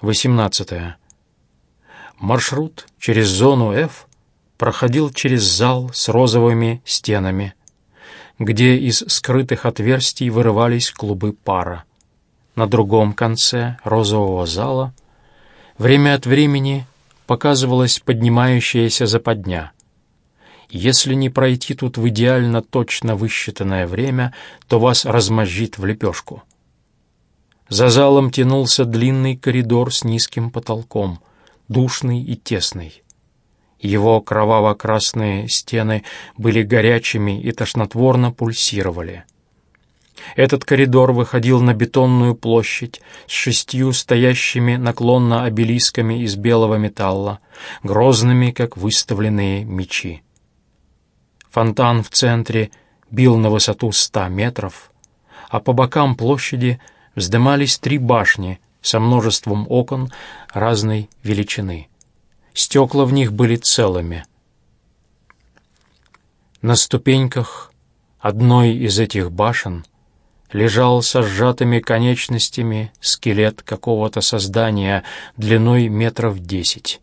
18. Маршрут через зону F проходил через зал с розовыми стенами, где из скрытых отверстий вырывались клубы пара. На другом конце розового зала время от времени показывалась поднимающаяся западня. Если не пройти тут в идеально точно высчитанное время, то вас размозжит в лепешку. За залом тянулся длинный коридор с низким потолком, душный и тесный. Его кроваво-красные стены были горячими и тошнотворно пульсировали. Этот коридор выходил на бетонную площадь с шестью стоящими наклонно обелисками из белого металла, грозными, как выставленные мечи. Фонтан в центре бил на высоту ста метров, а по бокам площади — вздымались три башни со множеством окон разной величины. Стекла в них были целыми. На ступеньках одной из этих башен лежал со сжатыми конечностями скелет какого-то создания длиной метров десять.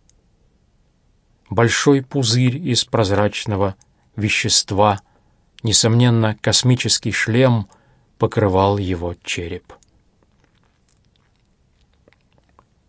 Большой пузырь из прозрачного вещества, несомненно, космический шлем, покрывал его череп.